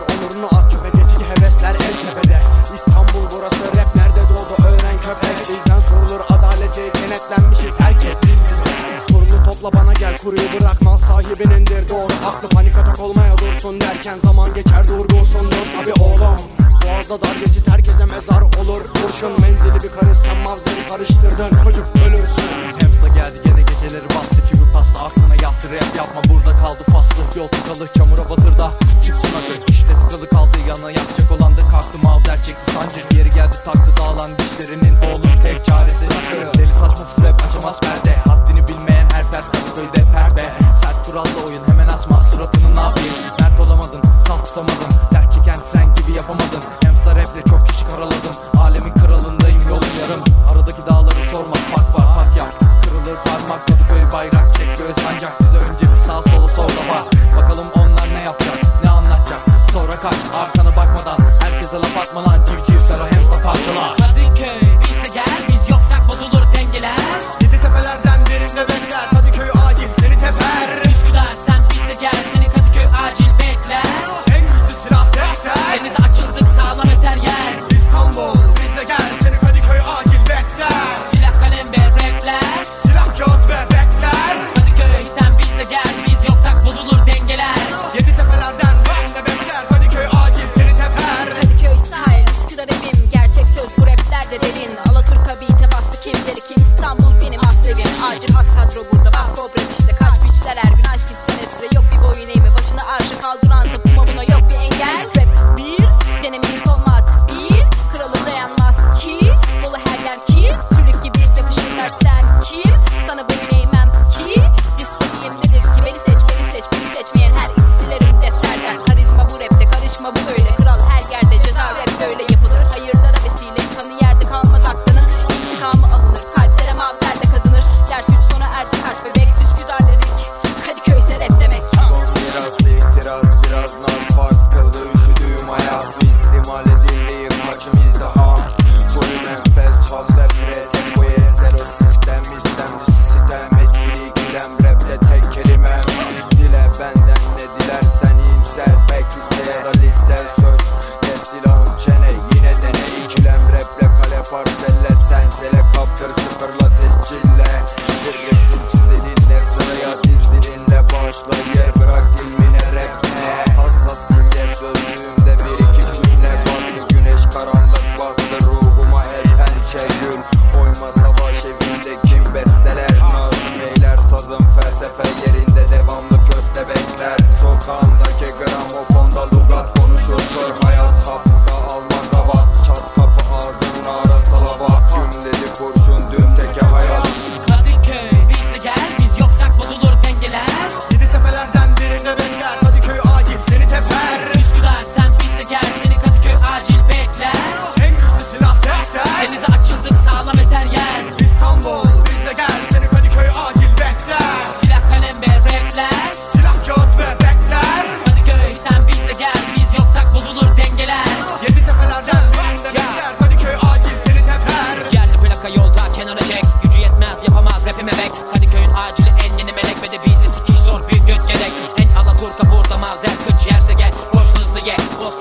Yollar onurunu at çöpe geçici hevesler en tepede. İstanbul burası rap nerede doğdu öğren köpek. Bizden sorulur adaleti kenetlenmişiz herkes biz topla bana gel kuruyu bırak mal sahibinindir. Doğru Aklı panik atak olmaya dursun derken zaman geçer durgunsun dur. Tabi oğlum Boğazda dar geçit herkese mezar olur. Kurşun menzili bir karışsan mavzeli karıştırdın. Çocuk ölürsün. Hem de geldi gene geceleri bastı çivi pasta aklına yattı. Rap yapma burada kaldı faslı. Yol tıkalı çamura batırda Taktı dağılan dişlerinin oğlum tek çaresi. Deli saçması rap açamaz perde. Haddini bilmeyen her sert kafayı pembe Sert kurallı oyun hemen asma. Suratını ne yapayım? Mert olamadın saf tutamadın Dert çeken sen gibi yapamadın Hamster raple çok kişi karaladın bir göt gerek. En ala kurka porta mazer Kıç yerse gel boş hızlı ye. Boz